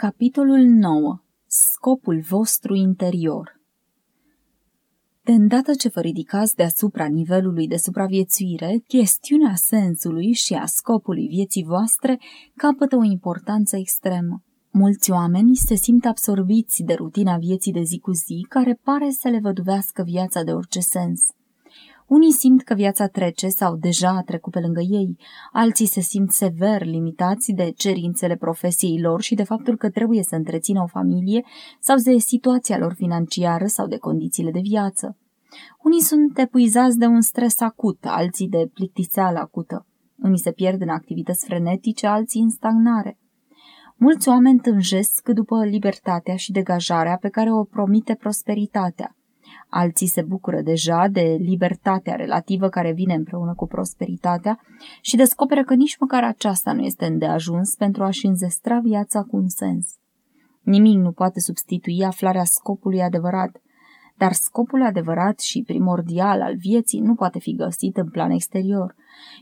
Capitolul 9. Scopul vostru interior De îndată ce vă ridicați deasupra nivelului de supraviețuire, chestiunea sensului și a scopului vieții voastre capătă o importanță extremă. Mulți oameni se simt absorbiți de rutina vieții de zi cu zi, care pare să le văduvească viața de orice sens. Unii simt că viața trece sau deja a trecut pe lângă ei, alții se simt sever limitați de cerințele profesiei lor și de faptul că trebuie să întrețină o familie sau de situația lor financiară sau de condițiile de viață. Unii sunt epuizați de un stres acut, alții de plictiseală acută. Unii se pierd în activități frenetice, alții în stagnare. Mulți oameni tânjesc după libertatea și degajarea pe care o promite prosperitatea. Alții se bucură deja de libertatea relativă care vine împreună cu prosperitatea și descoperă că nici măcar aceasta nu este îndeajuns pentru a-și înzestra viața cu un sens. Nimic nu poate substitui aflarea scopului adevărat, dar scopul adevărat și primordial al vieții nu poate fi găsit în plan exterior.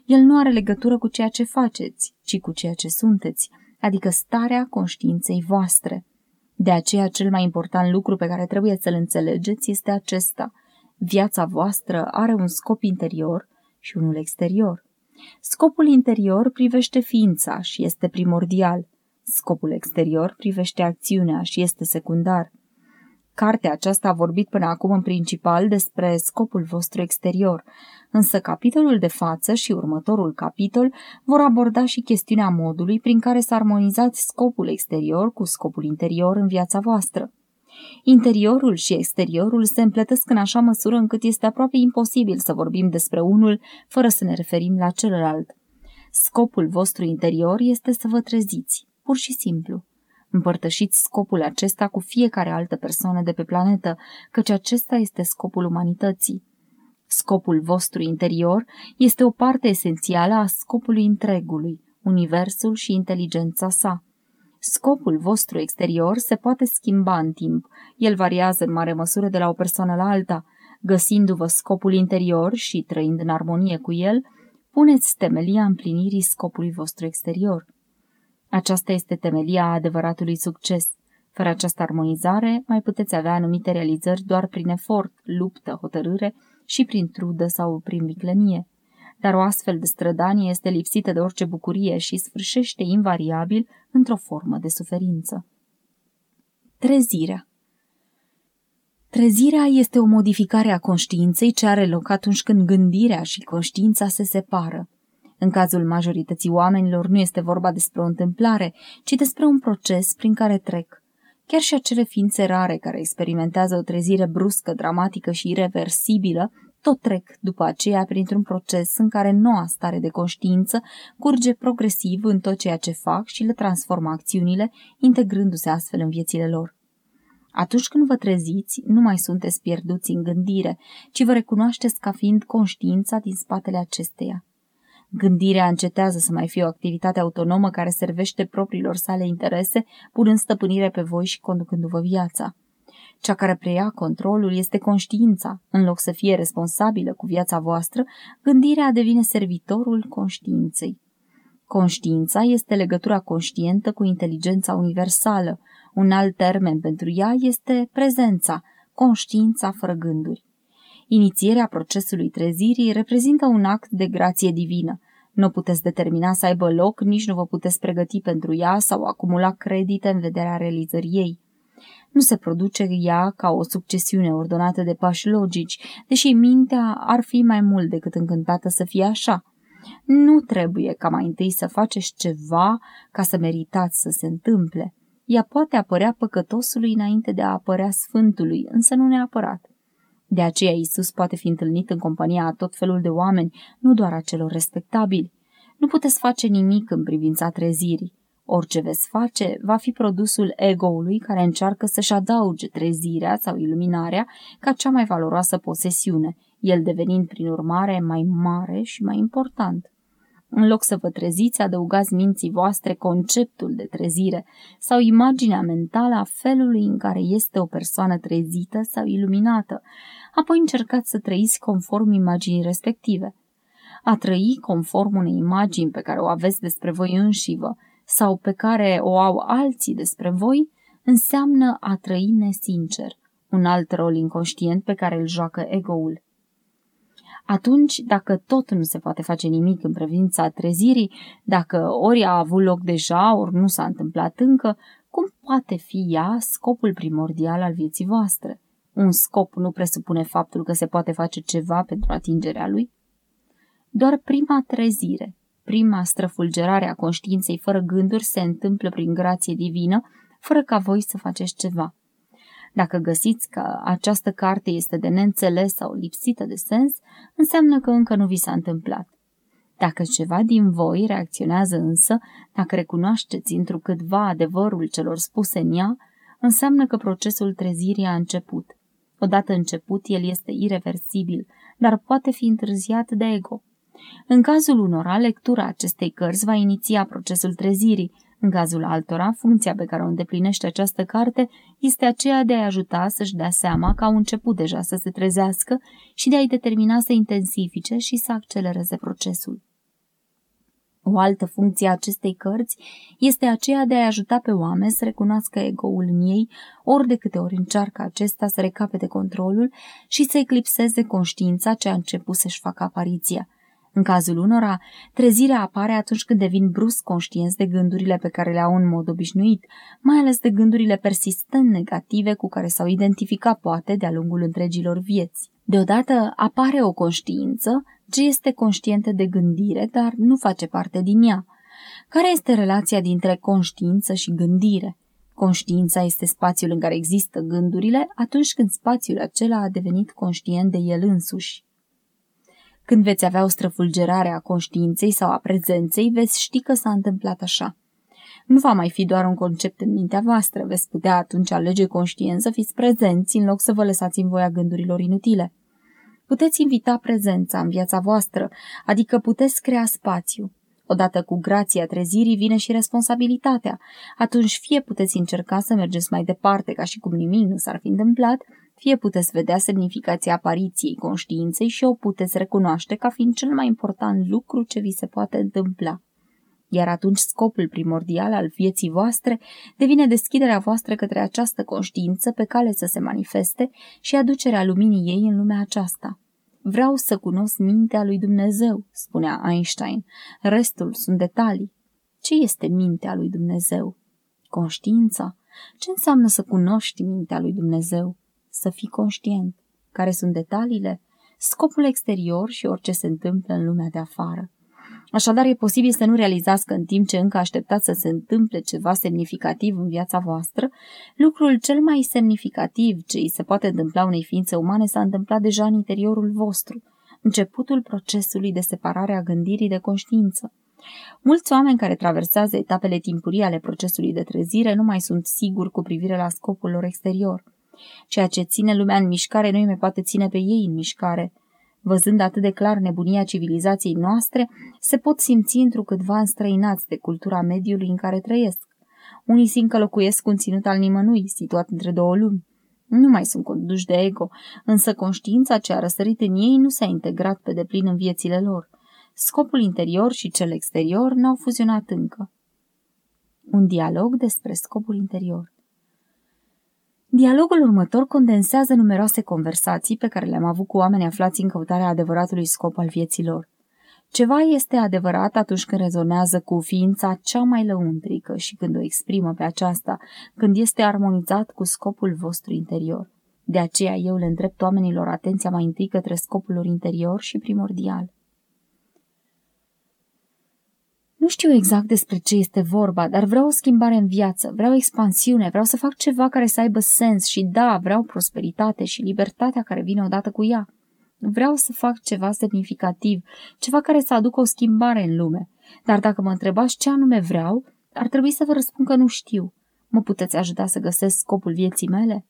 El nu are legătură cu ceea ce faceți, ci cu ceea ce sunteți, adică starea conștiinței voastre. De aceea, cel mai important lucru pe care trebuie să-l înțelegeți este acesta. Viața voastră are un scop interior și unul exterior. Scopul interior privește ființa și este primordial. Scopul exterior privește acțiunea și este secundar. Cartea aceasta a vorbit până acum în principal despre scopul vostru exterior, însă capitolul de față și următorul capitol vor aborda și chestiunea modului prin care să armonizați scopul exterior cu scopul interior în viața voastră. Interiorul și exteriorul se împletesc în așa măsură încât este aproape imposibil să vorbim despre unul fără să ne referim la celălalt. Scopul vostru interior este să vă treziți, pur și simplu. Împărtășiți scopul acesta cu fiecare altă persoană de pe planetă, căci acesta este scopul umanității. Scopul vostru interior este o parte esențială a scopului întregului, universul și inteligența sa. Scopul vostru exterior se poate schimba în timp, el variază în mare măsură de la o persoană la alta. Găsindu-vă scopul interior și trăind în armonie cu el, puneți temelia împlinirii scopului vostru exterior. Aceasta este temelia adevăratului succes. Fără această armonizare, mai puteți avea anumite realizări doar prin efort, luptă, hotărâre și prin trudă sau prin viclenie. Dar o astfel de strădanie este lipsită de orice bucurie și sfârșește invariabil într-o formă de suferință. Trezirea Trezirea este o modificare a conștiinței ce are loc atunci când gândirea și conștiința se separă. În cazul majorității oamenilor nu este vorba despre o întâmplare, ci despre un proces prin care trec. Chiar și acele ființe rare care experimentează o trezire bruscă, dramatică și irreversibilă, tot trec după aceea printr-un proces în care noua stare de conștiință curge progresiv în tot ceea ce fac și le transformă acțiunile, integrându-se astfel în viețile lor. Atunci când vă treziți, nu mai sunteți pierduți în gândire, ci vă recunoașteți ca fiind conștiința din spatele acesteia. Gândirea încetează să mai fie o activitate autonomă care servește propriilor sale interese, punând stăpânire pe voi și conducându-vă viața. Cea care preia controlul este conștiința. În loc să fie responsabilă cu viața voastră, gândirea devine servitorul conștiinței. Conștiința este legătura conștientă cu inteligența universală. Un alt termen pentru ea este prezența, conștiința fără gânduri. Inițierea procesului trezirii reprezintă un act de grație divină. Nu puteți determina să aibă loc, nici nu vă puteți pregăti pentru ea sau acumula credite în vederea realizării ei. Nu se produce ea ca o succesiune ordonată de pași logici, deși mintea ar fi mai mult decât încântată să fie așa. Nu trebuie ca mai întâi să faceți ceva ca să meritați să se întâmple. Ea poate apărea păcătosului înainte de a apărea sfântului, însă nu neapărat. De aceea Isus poate fi întâlnit în compania a tot felul de oameni, nu doar a celor respectabili. Nu puteți face nimic în privința trezirii. Orice veți face va fi produsul ego-ului care încearcă să-și adauge trezirea sau iluminarea ca cea mai valoroasă posesiune, el devenind prin urmare mai mare și mai important. În loc să vă treziți, adăugați minții voastre conceptul de trezire sau imaginea mentală a felului în care este o persoană trezită sau iluminată, apoi încercați să trăiți conform imaginii respective. A trăi conform unei imagini pe care o aveți despre voi înșivă sau pe care o au alții despre voi, înseamnă a trăi nesincer, un alt rol inconștient pe care îl joacă ego-ul. Atunci, dacă tot nu se poate face nimic în privința trezirii, dacă ori a avut loc deja, ori nu s-a întâmplat încă, cum poate fi ea scopul primordial al vieții voastre? Un scop nu presupune faptul că se poate face ceva pentru atingerea lui? Doar prima trezire, prima străfulgerare a conștiinței fără gânduri se întâmplă prin grație divină, fără ca voi să faceți ceva. Dacă găsiți că această carte este de neînțeles sau lipsită de sens, înseamnă că încă nu vi s-a întâmplat. Dacă ceva din voi reacționează însă, dacă recunoașteți întrucâtva adevărul celor spuse în ea, înseamnă că procesul trezirii a început. Odată început, el este irreversibil, dar poate fi întârziat de ego. În cazul unora, lectura acestei cărți va iniția procesul trezirii, în cazul altora, funcția pe care o îndeplinește această carte este aceea de a ajuta să-și dea seama că au început deja să se trezească și de a-i determina să intensifice și să accelereze procesul. O altă funcție a acestei cărți este aceea de a ajuta pe oameni să recunoască ego-ul în ei ori de câte ori încearcă acesta să recapete controlul și să eclipseze conștiința ce a început să-și facă apariția – în cazul unora, trezirea apare atunci când devin brusc conștienți de gândurile pe care le au în mod obișnuit, mai ales de gândurile persistent negative cu care s-au identificat poate de-a lungul întregilor vieți. Deodată apare o conștiință ce este conștientă de gândire, dar nu face parte din ea. Care este relația dintre conștiință și gândire? Conștiința este spațiul în care există gândurile atunci când spațiul acela a devenit conștient de el însuși. Când veți avea o străfulgerare a conștiinței sau a prezenței, veți ști că s-a întâmplat așa. Nu va mai fi doar un concept în mintea voastră, veți putea atunci alege conștient să fiți prezenți în loc să vă lăsați în voia gândurilor inutile. Puteți invita prezența în viața voastră, adică puteți crea spațiu. Odată cu grația trezirii vine și responsabilitatea. Atunci fie puteți încerca să mergeți mai departe ca și cum nimic nu s-ar fi întâmplat, fie puteți vedea semnificația apariției conștiinței și o puteți recunoaște ca fiind cel mai important lucru ce vi se poate întâmpla. Iar atunci scopul primordial al vieții voastre devine deschiderea voastră către această conștiință pe cale să se manifeste și aducerea luminii ei în lumea aceasta. Vreau să cunosc mintea lui Dumnezeu, spunea Einstein. Restul sunt detalii. Ce este mintea lui Dumnezeu? Conștiința. Ce înseamnă să cunoști mintea lui Dumnezeu? Să fii conștient. Care sunt detaliile? Scopul exterior și orice se întâmplă în lumea de afară. Așadar, e posibil să nu realizați că în timp ce încă așteptați să se întâmple ceva semnificativ în viața voastră, lucrul cel mai semnificativ ce îi se poate întâmpla unei ființe umane s-a întâmplat deja în interiorul vostru, începutul procesului de separare a gândirii de conștiință. Mulți oameni care traversează etapele timpurii ale procesului de trezire nu mai sunt siguri cu privire la scopul lor exterior. Ceea ce ține lumea în mișcare nu mai poate ține pe ei în mișcare. Văzând atât de clar nebunia civilizației noastre, se pot simți întrucâtva înstrăinați de cultura mediului în care trăiesc. Unii simt că locuiesc un ținut al nimănui, situat între două lumi. Nu mai sunt conduși de ego, însă conștiința ce a răsărit în ei nu s-a integrat pe deplin în viețile lor. Scopul interior și cel exterior n-au fuzionat încă. Un dialog despre scopul interior Dialogul următor condensează numeroase conversații pe care le-am avut cu oameni aflați în căutarea adevăratului scop al vieților. Ceva este adevărat atunci când rezonează cu ființa cea mai lăuntrică și când o exprimă pe aceasta, când este armonizat cu scopul vostru interior. De aceea eu le îndrept oamenilor atenția mai întâi către scopul lor interior și primordial. Nu știu exact despre ce este vorba, dar vreau o schimbare în viață, vreau expansiune, vreau să fac ceva care să aibă sens și da, vreau prosperitate și libertatea care vine odată cu ea. Vreau să fac ceva semnificativ, ceva care să aducă o schimbare în lume. Dar dacă mă întrebați ce anume vreau, ar trebui să vă răspund că nu știu. Mă puteți ajuta să găsesc scopul vieții mele?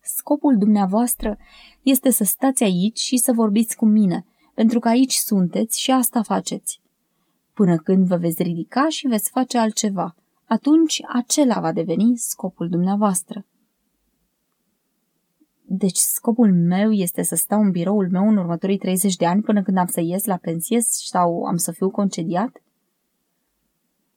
Scopul dumneavoastră este să stați aici și să vorbiți cu mine – pentru că aici sunteți și asta faceți. Până când vă veți ridica și veți face altceva, atunci acela va deveni scopul dumneavoastră. Deci scopul meu este să stau în biroul meu în următorii 30 de ani până când am să ies la pensie sau am să fiu concediat?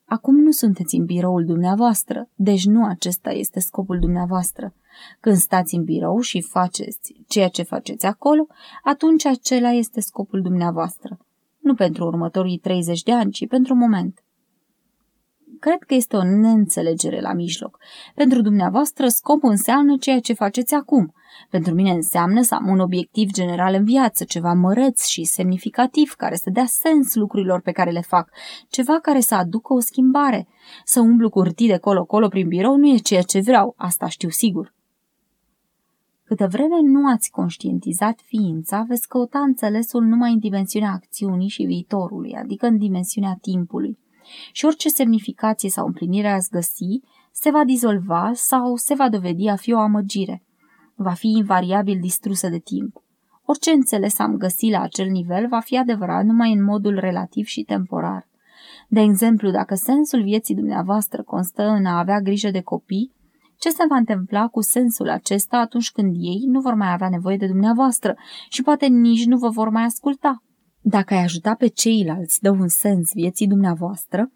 Acum nu sunteți în biroul dumneavoastră, deci nu acesta este scopul dumneavoastră. Când stați în birou și faceți ceea ce faceți acolo, atunci acela este scopul dumneavoastră. Nu pentru următorii 30 de ani, ci pentru moment. Cred că este o neînțelegere la mijloc. Pentru dumneavoastră, scopul înseamnă ceea ce faceți acum. Pentru mine înseamnă să am un obiectiv general în viață, ceva măreț și semnificativ, care să dea sens lucrurilor pe care le fac, ceva care să aducă o schimbare. Să umblu cu hârtii de colo-colo prin birou nu e ceea ce vreau, asta știu sigur. Câtă vreme nu ați conștientizat ființa, veți căuta înțelesul numai în dimensiunea acțiunii și viitorului, adică în dimensiunea timpului și orice semnificație sau împlinire ați găsi se va dizolva sau se va dovedi a fi o amăgire. Va fi invariabil distrusă de timp. Orice înțeles am găsit la acel nivel va fi adevărat numai în modul relativ și temporar. De exemplu, dacă sensul vieții dumneavoastră constă în a avea grijă de copii, ce se va întâmpla cu sensul acesta atunci când ei nu vor mai avea nevoie de dumneavoastră și poate nici nu vă vor mai asculta? Dacă ai ajuta pe ceilalți dă un sens vieții dumneavoastră,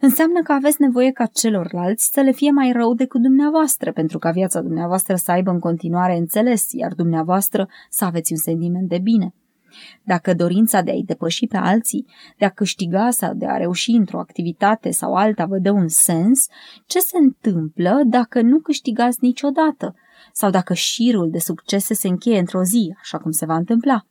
înseamnă că aveți nevoie ca celorlalți să le fie mai rău decât dumneavoastră, pentru ca viața dumneavoastră să aibă în continuare înțeles, iar dumneavoastră să aveți un sentiment de bine. Dacă dorința de a-i depăși pe alții, de a câștiga sau de a reuși într-o activitate sau alta vă dă un sens, ce se întâmplă dacă nu câștigați niciodată? Sau dacă șirul de succese se încheie într-o zi, așa cum se va întâmpla?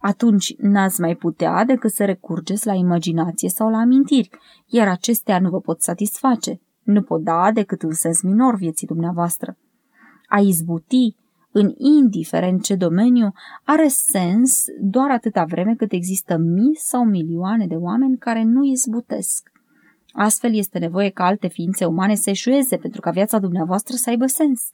Atunci n-ați mai putea decât să recurgeți la imaginație sau la amintiri, iar acestea nu vă pot satisface, nu pot da decât un sens minor vieții dumneavoastră. A izbuti, în indiferent ce domeniu, are sens doar atâta vreme cât există mii sau milioane de oameni care nu izbutesc. Astfel este nevoie ca alte ființe umane să eșueze pentru ca viața dumneavoastră să aibă sens.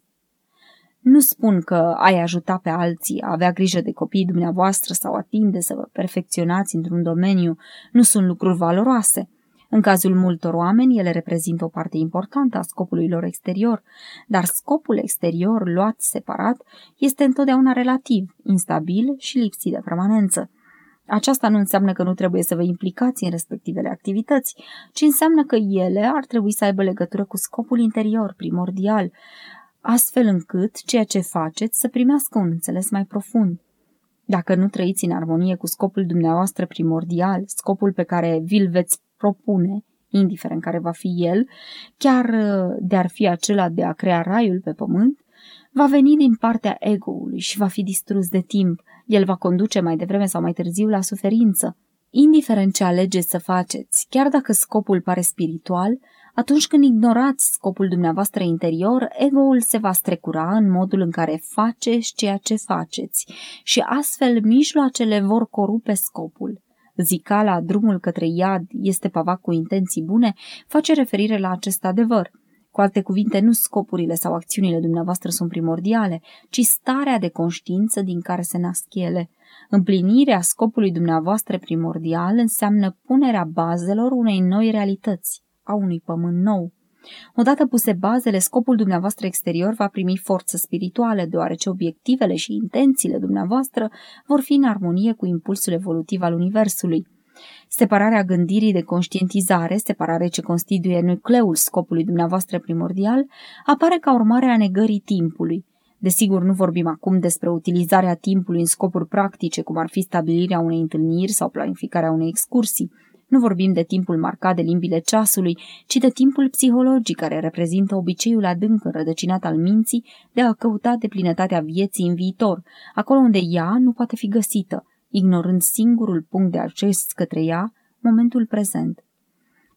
Nu spun că ai ajuta pe alții, a avea grijă de copiii dumneavoastră sau atinde să vă perfecționați într-un domeniu nu sunt lucruri valoroase. În cazul multor oameni, ele reprezintă o parte importantă a scopului lor exterior, dar scopul exterior, luat separat, este întotdeauna relativ, instabil și lipsit de permanență. Aceasta nu înseamnă că nu trebuie să vă implicați în respectivele activități, ci înseamnă că ele ar trebui să aibă legătură cu scopul interior, primordial, astfel încât ceea ce faceți să primească un înțeles mai profund. Dacă nu trăiți în armonie cu scopul dumneavoastră primordial, scopul pe care vi-l veți propune, indiferent care va fi el, chiar uh, de-ar fi acela de a crea raiul pe pământ, va veni din partea ego-ului și va fi distrus de timp. El va conduce mai devreme sau mai târziu la suferință. Indiferent ce alegeți să faceți, chiar dacă scopul pare spiritual, atunci când ignorați scopul dumneavoastră interior, ego-ul se va strecura în modul în care faceți ceea ce faceți și astfel mijloacele vor corupe scopul. Zicala, drumul către iad, este pavat cu intenții bune, face referire la acest adevăr. Cu alte cuvinte, nu scopurile sau acțiunile dumneavoastră sunt primordiale, ci starea de conștiință din care se nasc ele. Împlinirea scopului dumneavoastră primordial înseamnă punerea bazelor unei noi realități a unui pământ nou. Odată puse bazele, scopul dumneavoastră exterior va primi forță spirituală, deoarece obiectivele și intențiile dumneavoastră vor fi în armonie cu impulsul evolutiv al Universului. Separarea gândirii de conștientizare, separare ce constituie nucleul scopului dumneavoastră primordial, apare ca urmare a negării timpului. Desigur, nu vorbim acum despre utilizarea timpului în scopuri practice, cum ar fi stabilirea unei întâlniri sau planificarea unei excursii. Nu vorbim de timpul marcat de limbile ceasului, ci de timpul psihologic care reprezintă obiceiul adânc înrădăcinat al minții de a căuta deplinătatea vieții în viitor, acolo unde ea nu poate fi găsită, ignorând singurul punct de acces către ea, momentul prezent.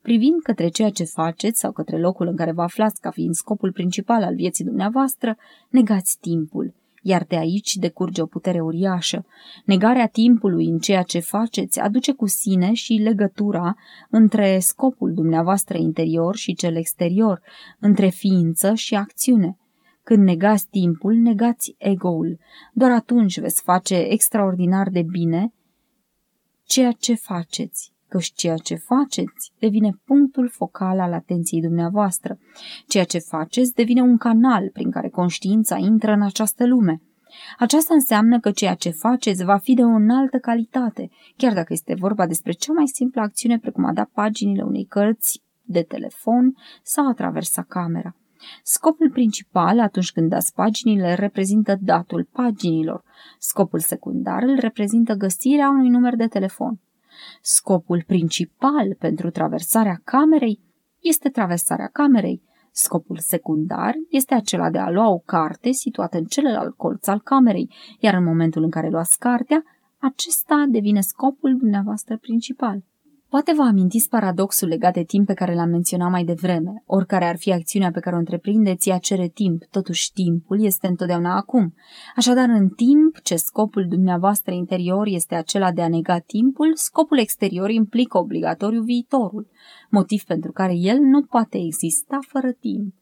Privind către ceea ce faceți sau către locul în care vă aflați ca fiind scopul principal al vieții dumneavoastră, negați timpul, iar de aici decurge o putere uriașă. Negarea timpului în ceea ce faceți aduce cu sine și legătura între scopul dumneavoastră interior și cel exterior, între ființă și acțiune. Când negați timpul, negați ego-ul. Doar atunci veți face extraordinar de bine ceea ce faceți căci ceea ce faceți devine punctul focal al atenției dumneavoastră. Ceea ce faceți devine un canal prin care conștiința intră în această lume. Aceasta înseamnă că ceea ce faceți va fi de o înaltă calitate, chiar dacă este vorba despre cea mai simplă acțiune precum a da paginile unei cărți de telefon sau a traversa camera. Scopul principal atunci când dați paginile reprezintă datul paginilor. Scopul secundar îl reprezintă găsirea unui număr de telefon. Scopul principal pentru traversarea camerei este traversarea camerei. Scopul secundar este acela de a lua o carte situată în celălalt colț al camerei, iar în momentul în care luați cartea, acesta devine scopul dumneavoastră principal. Poate vă amintiți paradoxul legat de timp pe care l-am menționat mai devreme. Oricare ar fi acțiunea pe care o întreprindeți, ea cere timp, totuși timpul este întotdeauna acum. Așadar, în timp ce scopul dumneavoastră interior este acela de a nega timpul, scopul exterior implică obligatoriu viitorul, motiv pentru care el nu poate exista fără timp.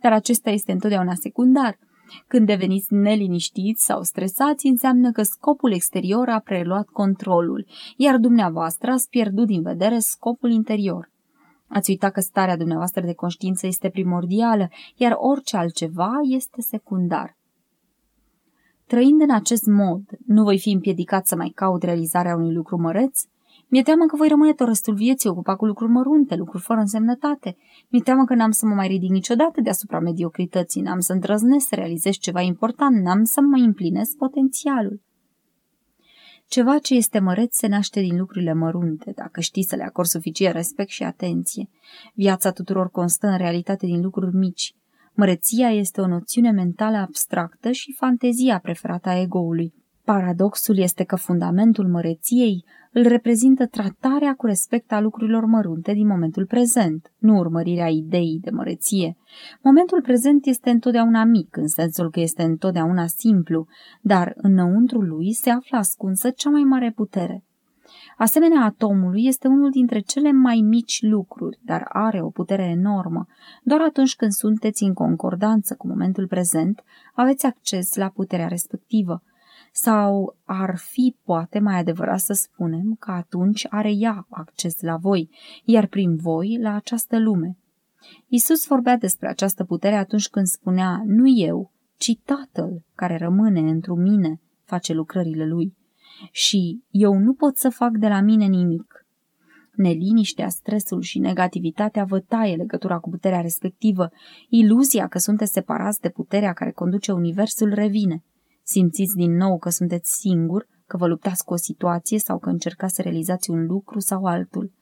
Dar acesta este întotdeauna secundar – când deveniți neliniștiți sau stresați, înseamnă că scopul exterior a preluat controlul, iar dumneavoastră ați pierdut din vedere scopul interior. Ați uitat că starea dumneavoastră de conștiință este primordială, iar orice altceva este secundar. Trăind în acest mod, nu voi fi împiedicat să mai caut realizarea unui lucru măreț? Mi-e teamă că voi rămâne tot restul vieții ocupat cu lucruri mărunte, lucruri fără însemnătate. Mi-e teamă că n-am să mă mai ridic niciodată deasupra mediocrității, n-am să îndrăznesc să realizez ceva important, n-am să mă împlinesc potențialul. Ceva ce este măreț se naște din lucrurile mărunte, dacă știi să le acorzi suficient respect și atenție. Viața tuturor constă în realitate din lucruri mici. Măreția este o noțiune mentală abstractă și fantezia preferată a egoului. Paradoxul este că fundamentul măreției îl reprezintă tratarea cu respect a lucrurilor mărunte din momentul prezent, nu urmărirea ideii de măreție. Momentul prezent este întotdeauna mic, în sensul că este întotdeauna simplu, dar înăuntru lui se află ascunsă cea mai mare putere. Asemenea atomului este unul dintre cele mai mici lucruri, dar are o putere enormă. Doar atunci când sunteți în concordanță cu momentul prezent, aveți acces la puterea respectivă. Sau ar fi poate mai adevărat să spunem că atunci are ea acces la voi, iar prin voi la această lume. Isus vorbea despre această putere atunci când spunea, nu eu, ci Tatăl care rămâne într mine face lucrările lui. Și eu nu pot să fac de la mine nimic. Neliniștea, stresul și negativitatea vă taie legătura cu puterea respectivă. Iluzia că sunteți separați de puterea care conduce universul revine. Simțiți din nou că sunteți singur, că vă luptați cu o situație sau că încercați să realizați un lucru sau altul.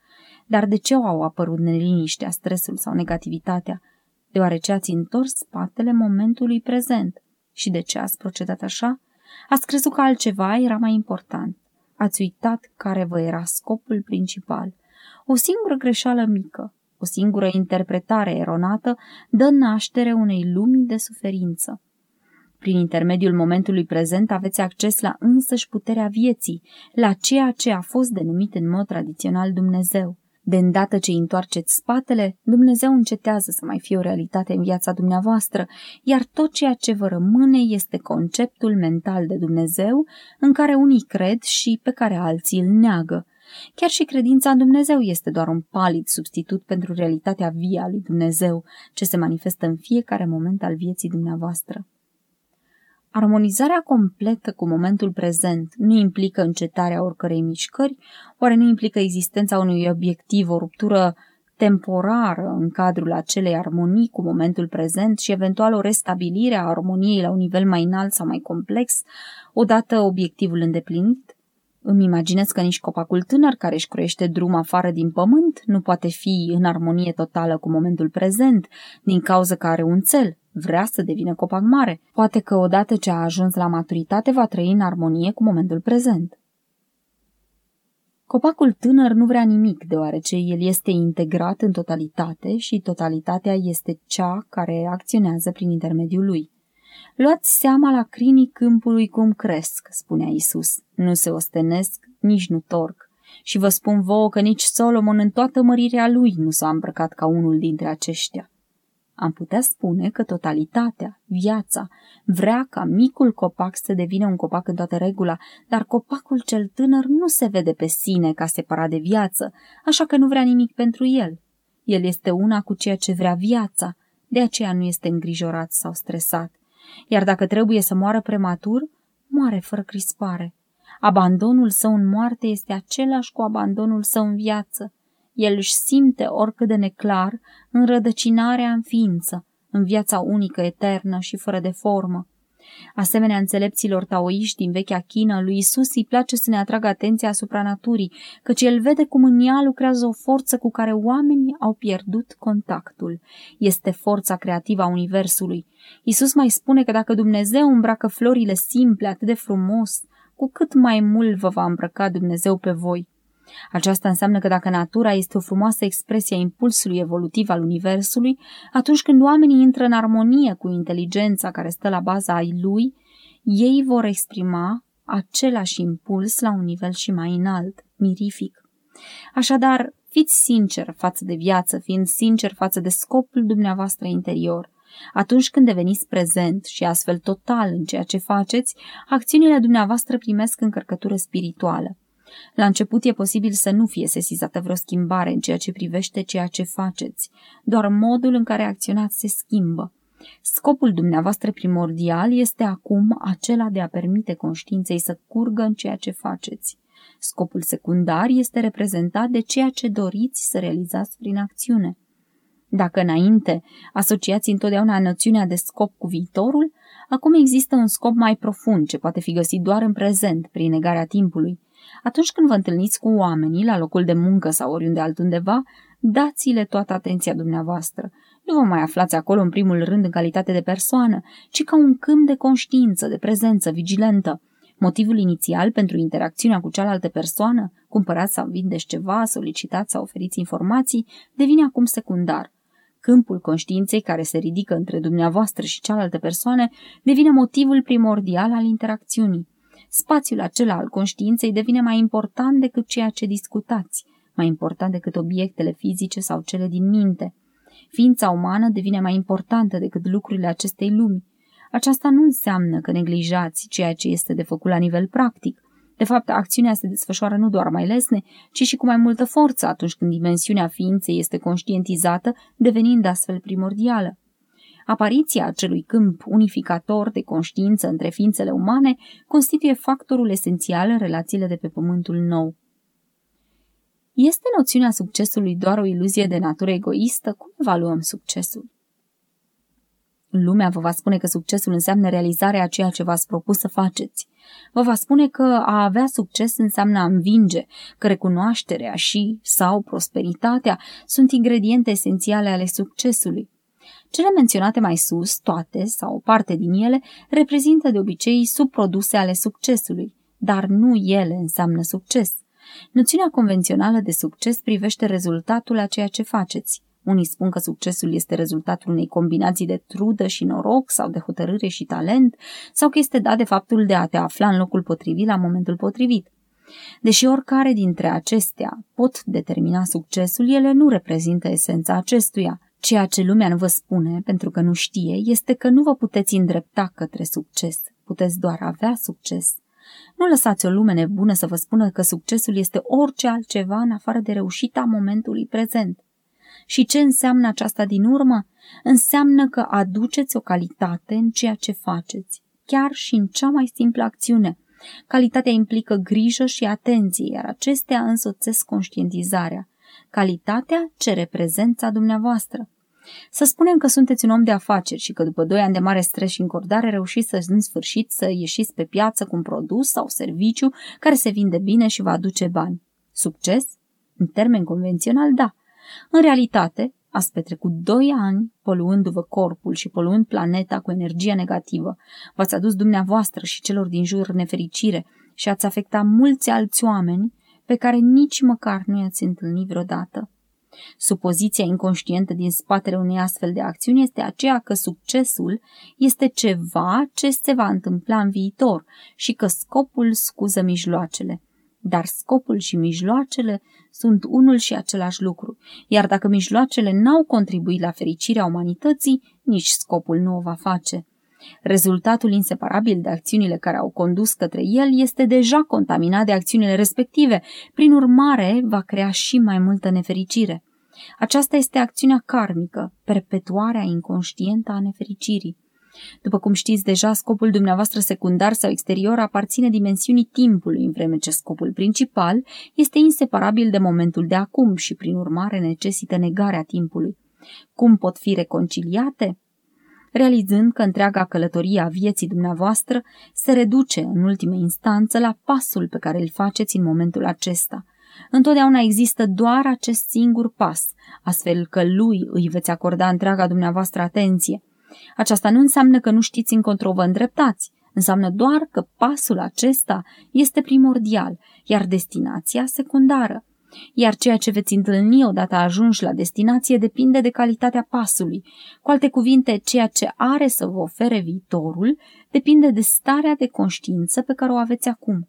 Dar de ce au apărut neliniștea, stresul sau negativitatea? Deoarece ați întors spatele momentului prezent. Și de ce ați procedat așa? Ați crezut că altceva era mai important. Ați uitat care vă era scopul principal. O singură greșeală mică, o singură interpretare eronată dă naștere unei lumi de suferință. Prin intermediul momentului prezent aveți acces la însăși puterea vieții, la ceea ce a fost denumit în mod tradițional Dumnezeu. De îndată ce întoarceți spatele, Dumnezeu încetează să mai fie o realitate în viața dumneavoastră, iar tot ceea ce vă rămâne este conceptul mental de Dumnezeu, în care unii cred și pe care alții îl neagă. Chiar și credința în Dumnezeu este doar un palid substitut pentru realitatea vie a lui Dumnezeu, ce se manifestă în fiecare moment al vieții dumneavoastră. Armonizarea completă cu momentul prezent nu implică încetarea oricărei mișcări, oare nu implică existența unui obiectiv, o ruptură temporară în cadrul acelei armonii cu momentul prezent și eventual o restabilire a armoniei la un nivel mai înalt sau mai complex, odată obiectivul îndeplinit? Îmi imaginez că nici copacul tânăr care își croiește drum afară din pământ nu poate fi în armonie totală cu momentul prezent, din cauza că are un cel, vrea să devină copac mare. Poate că odată ce a ajuns la maturitate va trăi în armonie cu momentul prezent. Copacul tânăr nu vrea nimic, deoarece el este integrat în totalitate și totalitatea este cea care acționează prin intermediul lui. Luați seama la crinii câmpului cum cresc, spunea Isus. Nu se ostenesc, nici nu torc. Și vă spun vouă că nici Solomon în toată mărirea lui nu s-a îmbrăcat ca unul dintre aceștia. Am putea spune că totalitatea, viața, vrea ca micul copac să devină un copac în toată regula, dar copacul cel tânăr nu se vede pe sine ca separat de viață, așa că nu vrea nimic pentru el. El este una cu ceea ce vrea viața, de aceea nu este îngrijorat sau stresat. Iar dacă trebuie să moară prematur, moare fără crispare. Abandonul său în moarte este același cu abandonul său în viață. El își simte oricât de neclar înrădăcinarea în ființă, în viața unică, eternă și fără de formă. Asemenea înțelepților taoiști din vechea Chină, lui Isus îi place să ne atragă atenția asupra naturii, căci el vede cum în ea lucrează o forță cu care oamenii au pierdut contactul. Este forța creativă a Universului. Isus mai spune că dacă Dumnezeu îmbracă florile simple atât de frumos, cu cât mai mult vă va îmbrăca Dumnezeu pe voi. Aceasta înseamnă că dacă natura este o frumoasă expresie a impulsului evolutiv al Universului, atunci când oamenii intră în armonie cu inteligența care stă la baza ai lui, ei vor exprima același impuls la un nivel și mai înalt, mirific. Așadar, fiți sincer față de viață, fiind sincer față de scopul dumneavoastră interior. Atunci când deveniți prezent și astfel total în ceea ce faceți, acțiunile dumneavoastră primesc încărcătură spirituală. La început e posibil să nu fie sesizată vreo schimbare în ceea ce privește ceea ce faceți, doar modul în care acționați se schimbă. Scopul dumneavoastră primordial este acum acela de a permite conștiinței să curgă în ceea ce faceți. Scopul secundar este reprezentat de ceea ce doriți să realizați prin acțiune. Dacă înainte asociați întotdeauna noțiunea de scop cu viitorul, acum există un scop mai profund ce poate fi găsit doar în prezent, prin negarea timpului. Atunci când vă întâlniți cu oamenii la locul de muncă sau oriunde altundeva, dați-le toată atenția dumneavoastră. Nu vă mai aflați acolo în primul rând în calitate de persoană, ci ca un câmp de conștiință, de prezență vigilentă. Motivul inițial pentru interacțiunea cu cealaltă persoană, cumpărați sau vindeți ceva, solicitați sau oferiți informații, devine acum secundar. Câmpul conștiinței care se ridică între dumneavoastră și cealaltă persoană devine motivul primordial al interacțiunii. Spațiul acela al conștiinței devine mai important decât ceea ce discutați, mai important decât obiectele fizice sau cele din minte. Ființa umană devine mai importantă decât lucrurile acestei lumi. Aceasta nu înseamnă că neglijați ceea ce este de făcut la nivel practic. De fapt, acțiunea se desfășoară nu doar mai lesne, ci și cu mai multă forță atunci când dimensiunea ființei este conștientizată, devenind astfel primordială. Apariția acelui câmp unificator de conștiință între ființele umane constituie factorul esențial în relațiile de pe pământul nou. Este noțiunea succesului doar o iluzie de natură egoistă? Cum evaluăm succesul? Lumea vă va spune că succesul înseamnă realizarea a ceea ce v-ați propus să faceți. Vă va spune că a avea succes înseamnă a învinge, că recunoașterea și sau prosperitatea sunt ingrediente esențiale ale succesului. Cele menționate mai sus, toate sau o parte din ele, reprezintă de obicei subproduse ale succesului, dar nu ele înseamnă succes. Noțiunea convențională de succes privește rezultatul a ceea ce faceți. Unii spun că succesul este rezultatul unei combinații de trudă și noroc sau de hotărâre și talent, sau că este dat de faptul de a te afla în locul potrivit la momentul potrivit. Deși oricare dintre acestea pot determina succesul, ele nu reprezintă esența acestuia. Ceea ce lumea nu vă spune, pentru că nu știe, este că nu vă puteți îndrepta către succes, puteți doar avea succes. Nu lăsați o lume nebună să vă spună că succesul este orice altceva în afară de reușita momentului prezent. Și ce înseamnă aceasta din urmă? Înseamnă că aduceți o calitate în ceea ce faceți, chiar și în cea mai simplă acțiune. Calitatea implică grijă și atenție, iar acestea însoțesc conștientizarea. Calitatea cere prezența dumneavoastră. Să spunem că sunteți un om de afaceri și că după doi ani de mare stres și încordare reușiți să în sfârșit să ieșiți pe piață cu un produs sau serviciu care se vinde bine și va aduce bani. Succes? În termen convențional, da. În realitate, ați petrecut doi ani poluându-vă corpul și poluând planeta cu energie negativă. V-ați adus dumneavoastră și celor din jur nefericire și ați afectat mulți alți oameni pe care nici măcar nu i-ați întâlnit vreodată. Supoziția inconștientă din spatele unei astfel de acțiuni este aceea că succesul este ceva ce se va întâmpla în viitor și că scopul scuză mijloacele. Dar scopul și mijloacele sunt unul și același lucru, iar dacă mijloacele n-au contribuit la fericirea umanității, nici scopul nu o va face. Rezultatul inseparabil de acțiunile care au condus către el este deja contaminat de acțiunile respective, prin urmare va crea și mai multă nefericire. Aceasta este acțiunea karmică, perpetuarea inconștientă a nefericirii. După cum știți deja, scopul dumneavoastră secundar sau exterior aparține dimensiunii timpului, în vreme ce scopul principal este inseparabil de momentul de acum și, prin urmare, necesită negarea timpului. Cum pot fi reconciliate? Realizând că întreaga călătorie a vieții dumneavoastră se reduce în ultimă instanță la pasul pe care îl faceți în momentul acesta. Întotdeauna există doar acest singur pas, astfel că lui îi veți acorda întreaga dumneavoastră atenție. Aceasta nu înseamnă că nu știți încotro vă îndreptați, înseamnă doar că pasul acesta este primordial, iar destinația secundară iar ceea ce veți întâlni odată ajunși la destinație depinde de calitatea pasului. Cu alte cuvinte, ceea ce are să vă ofere viitorul depinde de starea de conștiință pe care o aveți acum.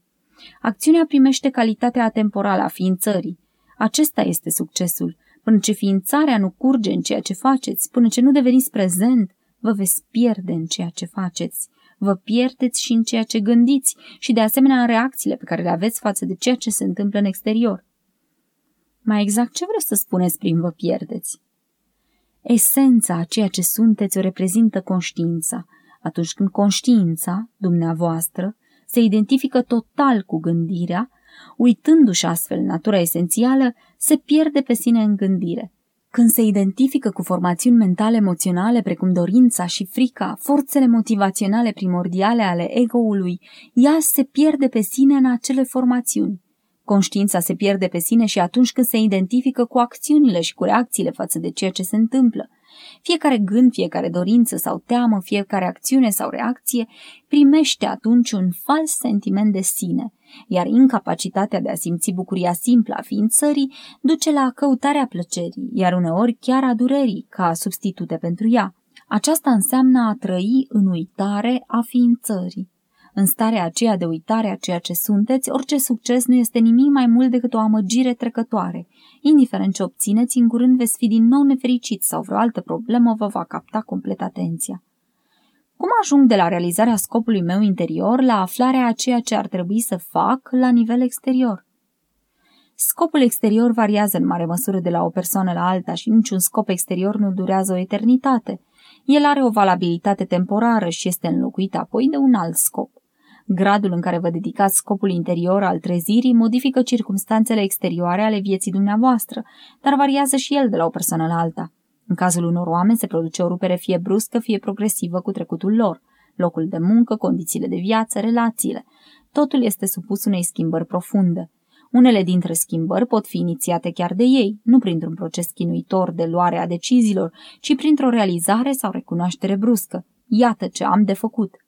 Acțiunea primește calitatea atemporală a ființării. Acesta este succesul. Până ce ființarea nu curge în ceea ce faceți, până ce nu deveniți prezent, vă veți pierde în ceea ce faceți. Vă pierdeți și în ceea ce gândiți și de asemenea în reacțiile pe care le aveți față de ceea ce se întâmplă în exterior. Mai exact ce vreți să spuneți prin vă pierdeți? Esența a ceea ce sunteți o reprezintă conștiința. Atunci când conștiința, dumneavoastră, se identifică total cu gândirea, uitându-și astfel natura esențială, se pierde pe sine în gândire. Când se identifică cu formațiuni mentale emoționale precum dorința și frica, forțele motivaționale primordiale ale ego-ului, ea se pierde pe sine în acele formațiuni. Conștiința se pierde pe sine și atunci când se identifică cu acțiunile și cu reacțiile față de ceea ce se întâmplă. Fiecare gând, fiecare dorință sau teamă, fiecare acțiune sau reacție primește atunci un fals sentiment de sine, iar incapacitatea de a simți bucuria simplă a ființării duce la căutarea plăcerii, iar uneori chiar a durerii, ca substitute pentru ea. Aceasta înseamnă a trăi în uitare a ființării. În starea aceea de uitare a ceea ce sunteți, orice succes nu este nimic mai mult decât o amăgire trecătoare. Indiferent ce obțineți, în curând veți fi din nou nefericit sau vreo altă problemă vă va capta complet atenția. Cum ajung de la realizarea scopului meu interior la aflarea a ceea ce ar trebui să fac la nivel exterior? Scopul exterior variază în mare măsură de la o persoană la alta și niciun scop exterior nu durează o eternitate. El are o valabilitate temporară și este înlocuit apoi de un alt scop. Gradul în care vă dedicați scopul interior al trezirii modifică circumstanțele exterioare ale vieții dumneavoastră, dar variază și el de la o persoană la alta. În cazul unor oameni se produce o rupere fie bruscă, fie progresivă cu trecutul lor, locul de muncă, condițiile de viață, relațiile. Totul este supus unei schimbări profunde. Unele dintre schimbări pot fi inițiate chiar de ei, nu printr-un proces chinuitor de luare a deciziilor, ci printr-o realizare sau recunoaștere bruscă. Iată ce am de făcut.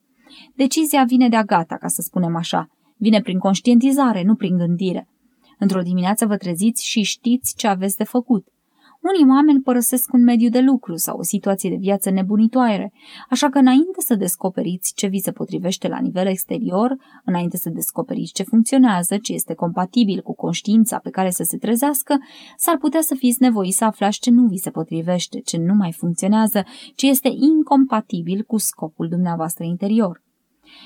Decizia vine de-a gata, ca să spunem așa. Vine prin conștientizare, nu prin gândire. Într-o dimineață vă treziți și știți ce aveți de făcut. Unii oameni părăsesc un mediu de lucru sau o situație de viață nebunitoare, așa că înainte să descoperiți ce vi se potrivește la nivel exterior, înainte să descoperiți ce funcționează, ce este compatibil cu conștiința pe care să se trezească, s-ar putea să fiți nevoiți să aflați ce nu vi se potrivește, ce nu mai funcționează, ce este incompatibil cu scopul dumneavoastră interior.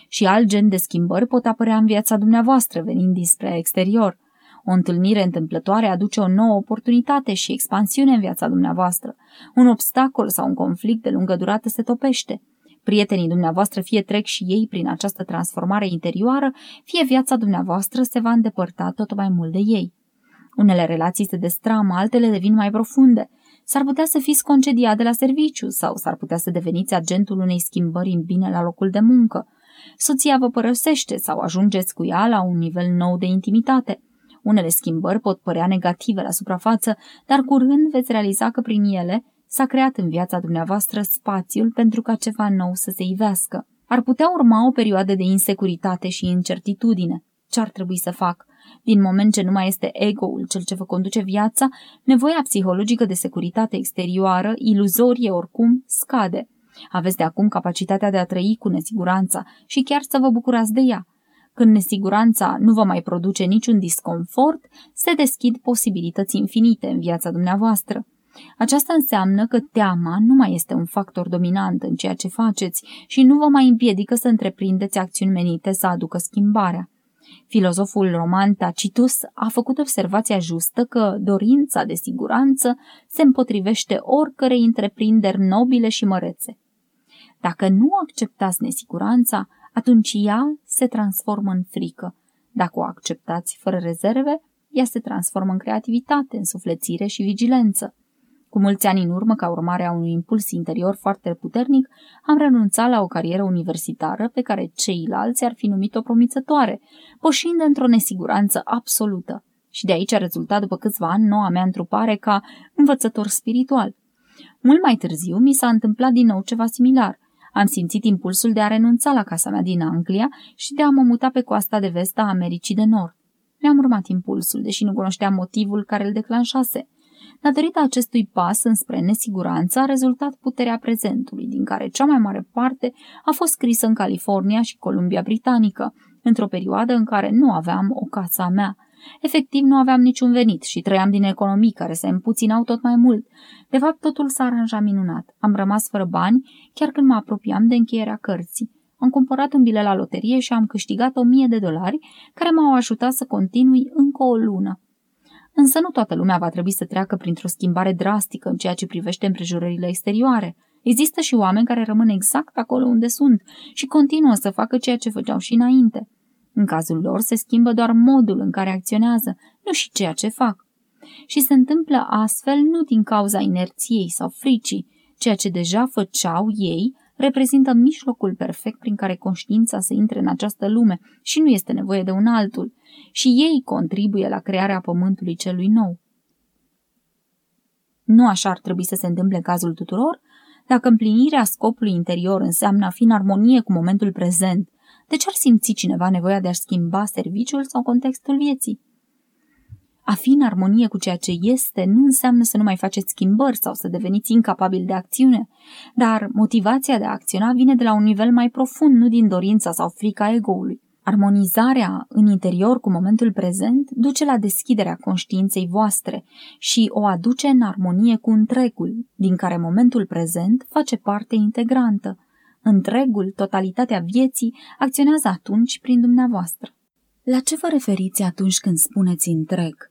Și alt gen de schimbări pot apărea în viața dumneavoastră venind dinspre exterior – o întâlnire întâmplătoare aduce o nouă oportunitate și expansiune în viața dumneavoastră. Un obstacol sau un conflict de lungă durată se topește. Prietenii dumneavoastră fie trec și ei prin această transformare interioară, fie viața dumneavoastră se va îndepărta tot mai mult de ei. Unele relații se destramă, altele devin mai profunde. S-ar putea să fiți concediat de la serviciu sau s-ar putea să deveniți agentul unei schimbări în bine la locul de muncă. Soția vă părăsește sau ajungeți cu ea la un nivel nou de intimitate. Unele schimbări pot părea negative la suprafață, dar curând veți realiza că prin ele s-a creat în viața dumneavoastră spațiul pentru ca ceva nou să se ivească. Ar putea urma o perioadă de insecuritate și incertitudine. Ce ar trebui să fac? Din moment ce nu mai este ego-ul cel ce vă conduce viața, nevoia psihologică de securitate exterioară, iluzorie oricum, scade. Aveți de acum capacitatea de a trăi cu nesiguranța și chiar să vă bucurați de ea. Când nesiguranța nu vă mai produce niciun disconfort, se deschid posibilități infinite în viața dumneavoastră. Aceasta înseamnă că teama nu mai este un factor dominant în ceea ce faceți și nu vă mai împiedică să întreprindeți acțiuni menite să aducă schimbarea. Filozoful roman Tacitus a făcut observația justă că dorința de siguranță se împotrivește oricărei întreprinderi nobile și mărețe. Dacă nu acceptați nesiguranța, atunci ea se transformă în frică. Dacă o acceptați fără rezerve, ea se transformă în creativitate, în suflețire și vigilență. Cu mulți ani în urmă, ca urmare a unui impuls interior foarte puternic, am renunțat la o carieră universitară pe care ceilalți ar fi numit-o promițătoare, poșind într-o nesiguranță absolută. Și de aici a rezultat după câțiva ani noua mea întrupare ca învățător spiritual. Mult mai târziu mi s-a întâmplat din nou ceva similar. Am simțit impulsul de a renunța la casa mea din Anglia și de a mă muta pe coasta de vest a Americii de Nord. Mi-am urmat impulsul, deși nu cunoșteam motivul care îl declanșase. Datorită acestui pas înspre nesiguranță a rezultat puterea prezentului, din care cea mai mare parte a fost scrisă în California și Columbia Britanică, într-o perioadă în care nu aveam o casă a mea. Efectiv, nu aveam niciun venit și trăiam din economii care se împuținau tot mai mult. De fapt, totul s-a aranjat minunat. Am rămas fără bani chiar când mă apropiam de încheierea cărții. Am cumpărat un bilet la loterie și am câștigat o mie de dolari, care m-au ajutat să continui încă o lună. Însă nu toată lumea va trebui să treacă printr-o schimbare drastică în ceea ce privește împrejurările exterioare. Există și oameni care rămân exact acolo unde sunt și continuă să facă ceea ce făceau și înainte. În cazul lor se schimbă doar modul în care acționează, nu și ceea ce fac. Și se întâmplă astfel nu din cauza inerției sau fricii, ceea ce deja făceau ei reprezintă mijlocul perfect prin care conștiința să intre în această lume și nu este nevoie de un altul, și ei contribuie la crearea pământului celui nou. Nu așa ar trebui să se întâmple în cazul tuturor? Dacă împlinirea scopului interior înseamnă a fi în armonie cu momentul prezent, de ce ar simți cineva nevoia de a schimba serviciul sau contextul vieții? A fi în armonie cu ceea ce este nu înseamnă să nu mai faceți schimbări sau să deveniți incapabil de acțiune, dar motivația de a acționa vine de la un nivel mai profund, nu din dorința sau frica egoului. Armonizarea în interior cu momentul prezent duce la deschiderea conștiinței voastre și o aduce în armonie cu întregul, din care momentul prezent face parte integrantă. Întregul, totalitatea vieții, acționează atunci prin dumneavoastră. La ce vă referiți atunci când spuneți întreg?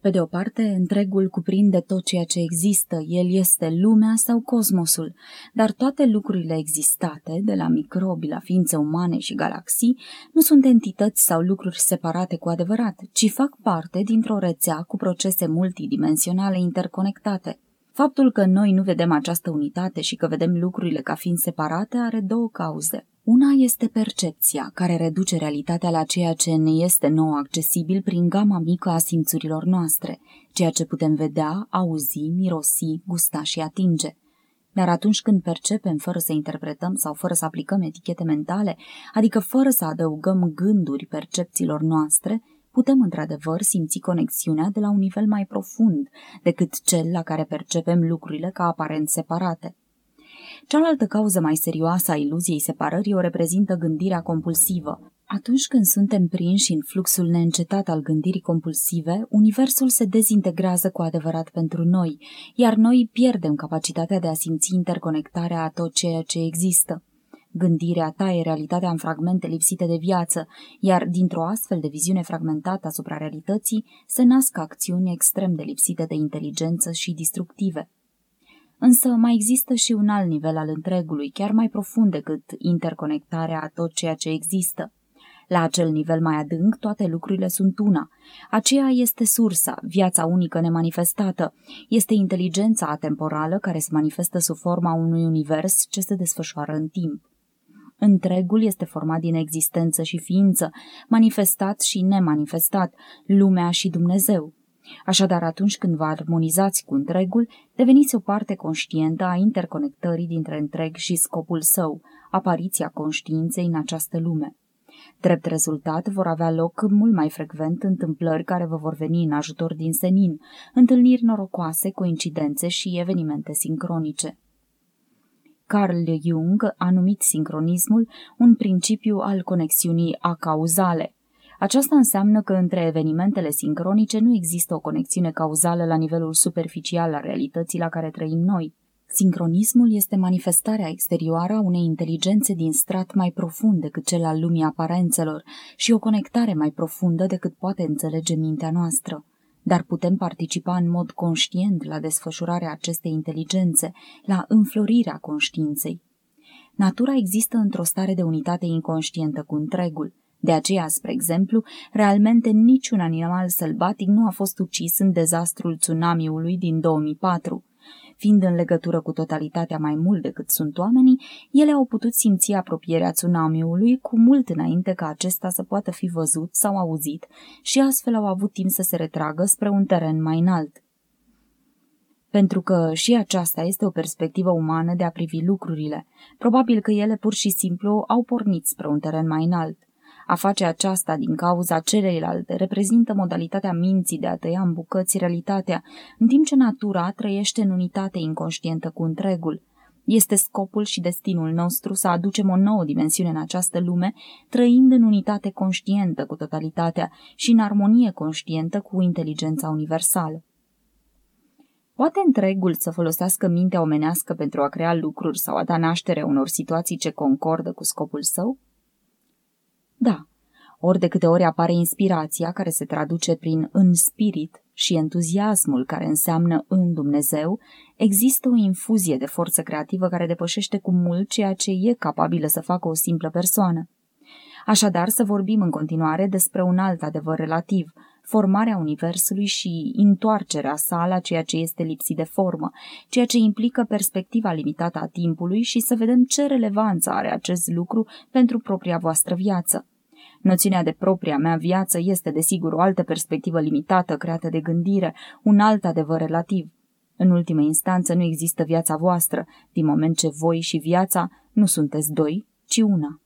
Pe de o parte, întregul cuprinde tot ceea ce există, el este lumea sau cosmosul, dar toate lucrurile existate, de la microbi la ființe umane și galaxii, nu sunt entități sau lucruri separate cu adevărat, ci fac parte dintr-o rețea cu procese multidimensionale interconectate. Faptul că noi nu vedem această unitate și că vedem lucrurile ca fiind separate are două cauze. Una este percepția, care reduce realitatea la ceea ce ne este nou accesibil prin gama mică a simțurilor noastre, ceea ce putem vedea, auzi, mirosi, gusta și atinge. Dar atunci când percepem fără să interpretăm sau fără să aplicăm etichete mentale, adică fără să adăugăm gânduri percepțiilor noastre, putem într-adevăr simți conexiunea de la un nivel mai profund decât cel la care percepem lucrurile ca aparent separate. Cealaltă cauză mai serioasă a iluziei separării o reprezintă gândirea compulsivă. Atunci când suntem prinși în fluxul neîncetat al gândirii compulsive, universul se dezintegrează cu adevărat pentru noi, iar noi pierdem capacitatea de a simți interconectarea a tot ceea ce există. Gândirea ta e realitatea în fragmente lipsite de viață, iar dintr-o astfel de viziune fragmentată asupra realității se nasc acțiuni extrem de lipsite de inteligență și destructive. Însă mai există și un alt nivel al întregului, chiar mai profund decât interconectarea a tot ceea ce există. La acel nivel mai adânc, toate lucrurile sunt una. Aceea este sursa, viața unică nemanifestată. Este inteligența atemporală care se manifestă sub forma unui univers ce se desfășoară în timp. Întregul este format din existență și ființă, manifestat și nemanifestat, lumea și Dumnezeu. Așadar, atunci când vă armonizați cu întregul, deveniți o parte conștientă a interconectării dintre întreg și scopul său, apariția conștiinței în această lume. Drept rezultat, vor avea loc mult mai frecvent întâmplări care vă vor veni în ajutor din senin, întâlniri norocoase, coincidențe și evenimente sincronice. Carl Jung a numit sincronismul un principiu al conexiunii acauzale. Aceasta înseamnă că între evenimentele sincronice nu există o conexiune cauzală la nivelul superficial al realității la care trăim noi. Sincronismul este manifestarea exterioară a unei inteligențe din strat mai profund decât cel al lumii aparențelor și o conectare mai profundă decât poate înțelege mintea noastră. Dar putem participa în mod conștient la desfășurarea acestei inteligențe, la înflorirea conștiinței. Natura există într-o stare de unitate inconștientă cu întregul. De aceea, spre exemplu, realmente niciun animal sălbatic nu a fost ucis în dezastrul tsunamiului din 2004. Fiind în legătură cu totalitatea mai mult decât sunt oamenii, ele au putut simți apropierea tsunamiului cu mult înainte ca acesta să poată fi văzut sau auzit și astfel au avut timp să se retragă spre un teren mai înalt. Pentru că și aceasta este o perspectivă umană de a privi lucrurile. Probabil că ele pur și simplu au pornit spre un teren mai înalt. A face aceasta din cauza celeilalte reprezintă modalitatea minții de a tăia în bucăți realitatea, în timp ce natura trăiește în unitate inconștientă cu întregul. Este scopul și destinul nostru să aducem o nouă dimensiune în această lume, trăind în unitate conștientă cu totalitatea și în armonie conștientă cu inteligența universală. Poate întregul să folosească mintea omenească pentru a crea lucruri sau a da naștere unor situații ce concordă cu scopul său? Da, ori de câte ori apare inspirația care se traduce prin în spirit și entuziasmul care înseamnă în Dumnezeu, există o infuzie de forță creativă care depășește cu mult ceea ce e capabilă să facă o simplă persoană. Așadar, să vorbim în continuare despre un alt adevăr relativ, formarea Universului și întoarcerea sa la ceea ce este lipsit de formă, ceea ce implică perspectiva limitată a timpului și să vedem ce relevanță are acest lucru pentru propria voastră viață. Noțiunea de propria mea viață este, desigur, o altă perspectivă limitată creată de gândire, un alt adevăr relativ. În ultimă instanță nu există viața voastră, din moment ce voi și viața nu sunteți doi, ci una.